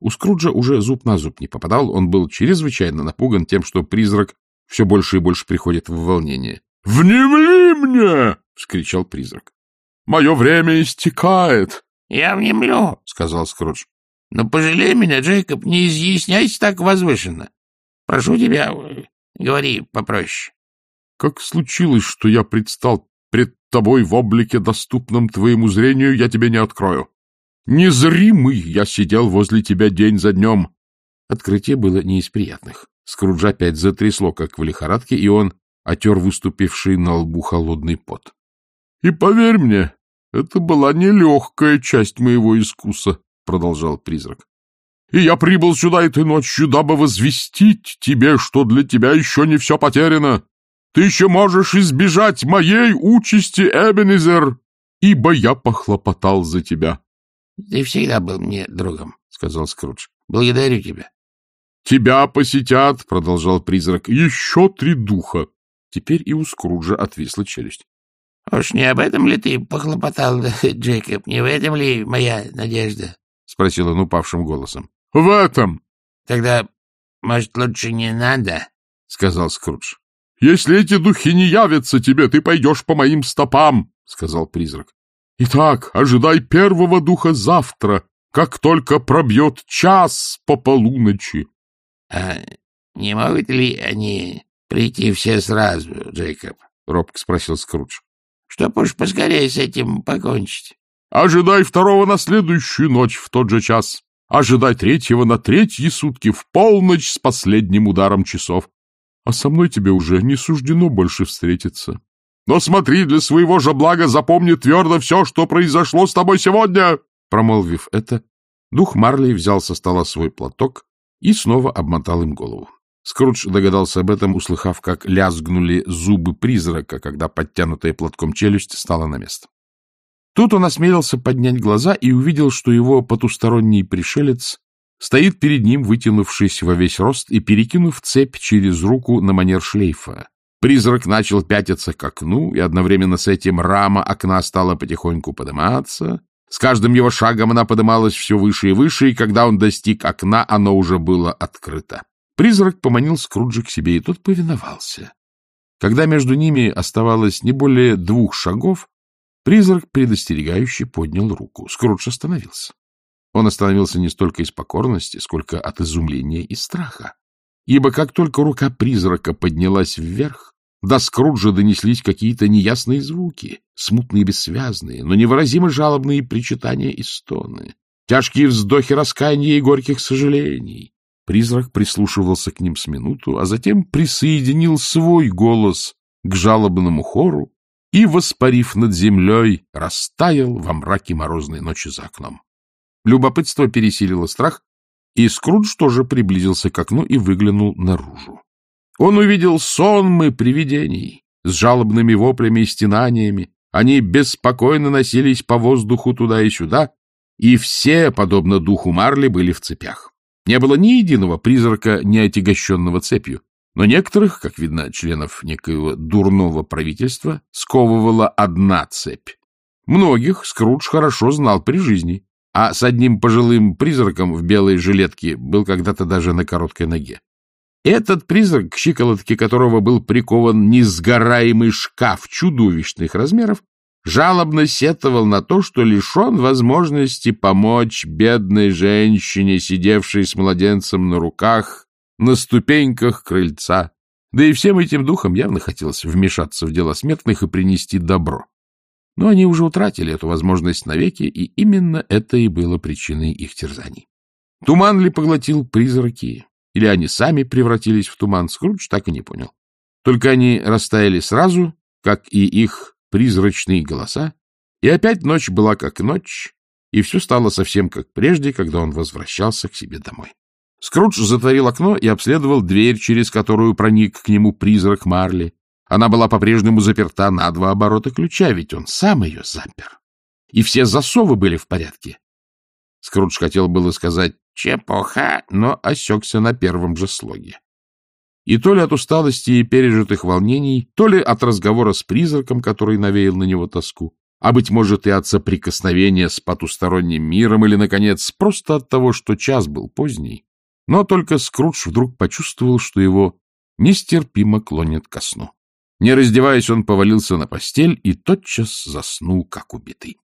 У Скруджа уже зуб на зуб не попадал, он был чрезвычайно напуган тем, что призрак все больше и больше приходит в волнение. — Внемли мне! — вскричал призрак. — Мое время истекает. — Я внемлю, — сказал Скрудж. — Но пожалей меня, Джейкоб, не изъясняйся так возвышенно. Прошу тебя, говори попроще. — Как случилось, что я предстал пред тобой в облике, доступном твоему зрению, я тебе не открою. Незримый я сидел возле тебя день за днем. Открытие было не из приятных. Скруджа опять затрясло, как в лихорадке, и он отер выступивший на лбу холодный пот. — И поверь мне, это была нелегкая часть моего искуса, — продолжал призрак. — И я прибыл сюда этой ночью, дабы возвестить тебе, что для тебя еще не все потеряно. Ты еще можешь избежать моей участи, Эбенезер, ибо я похлопотал за тебя. — Ты всегда был мне другом, — сказал Скрудж. — Благодарю тебя. — Тебя посетят, — продолжал призрак, — еще три духа. Теперь и у Скруджа отвисла челюсть. — Уж не об этом ли ты похлопотал, Джейкоб? Не в этом ли моя надежда? — спросил он упавшим голосом. — В этом. — Тогда, может, лучше не надо? — сказал Скрудж. — Если эти духи не явятся тебе, ты пойдешь по моим стопам, — сказал призрак. Итак, ожидай первого духа завтра, как только пробьет час по полуночи. — А не могут ли они прийти все сразу, Джейкоб? — робко спросил Скрудж. — Чтоб уж поскорее с этим покончить. — Ожидай второго на следующую ночь в тот же час. Ожидай третьего на третьи сутки в полночь с последним ударом часов. А со мной тебе уже не суждено больше встретиться. Но смотри, для своего же блага запомни твердо все, что произошло с тобой сегодня!» Промолвив это, дух Марли взял со стола свой платок и снова обмотал им голову. Скрудж догадался об этом, услыхав, как лязгнули зубы призрака, когда подтянутая платком челюсть стала на место. Тут он осмелился поднять глаза и увидел, что его потусторонний пришелец стоит перед ним, вытянувшись во весь рост и перекинув цепь через руку на манер шлейфа. Призрак начал пятиться к окну, и одновременно с этим рама окна стала потихоньку подниматься. С каждым его шагом она подымалась все выше и выше, и когда он достиг окна, оно уже было открыто. Призрак поманил Скруджа к себе, и тот повиновался. Когда между ними оставалось не более двух шагов, призрак предостерегающе поднял руку. Скрудж остановился. Он остановился не столько из покорности, сколько от изумления и страха. Ибо как только рука призрака поднялась вверх, до Скруджа донеслись какие-то неясные звуки, смутные и бессвязные, но невыразимо жалобные причитания и стоны, тяжкие вздохи раскаяния и горьких сожалений. Призрак прислушивался к ним с минуту, а затем присоединил свой голос к жалобному хору и, воспарив над землей, растаял во мраке морозной ночи за окном. Любопытство пересилило страх, и Скрудж тоже приблизился к окну и выглянул наружу. Он увидел сонмы привидений с жалобными воплями и стенаниями. Они беспокойно носились по воздуху туда и сюда, и все, подобно духу Марли, были в цепях. Не было ни единого призрака, не отягощенного цепью, но некоторых, как видно, членов некоего дурного правительства, сковывала одна цепь. Многих Скрудж хорошо знал при жизни, а с одним пожилым призраком в белой жилетке был когда-то даже на короткой ноге. Этот призрак, к щиколотке которого был прикован несгораемый шкаф чудовищных размеров, жалобно сетовал на то, что лишен возможности помочь бедной женщине, сидевшей с младенцем на руках на ступеньках крыльца. Да и всем этим духам явно хотелось вмешаться в дела смертных и принести добро. Но они уже утратили эту возможность навеки, и именно это и было причиной их терзаний. Туман ли поглотил призраки, или они сами превратились в туман, Скрудж так и не понял. Только они растаяли сразу, как и их призрачные голоса, и опять ночь была как ночь, и все стало совсем как прежде, когда он возвращался к себе домой. Скрудж затворил окно и обследовал дверь, через которую проник к нему призрак Марли. Она была по-прежнему заперта на два оборота ключа, ведь он сам ее запер. И все засовы были в порядке. Скрудж хотел было сказать «чепуха», но осекся на первом же слоге. И то ли от усталости и пережитых волнений, то ли от разговора с призраком, который навеял на него тоску, а, быть может, и от соприкосновения с потусторонним миром, или, наконец, просто от того, что час был поздний. Но только Скрудж вдруг почувствовал, что его нестерпимо клонит ко сну. Не раздеваясь, он повалился на постель и тотчас заснул, как убитый.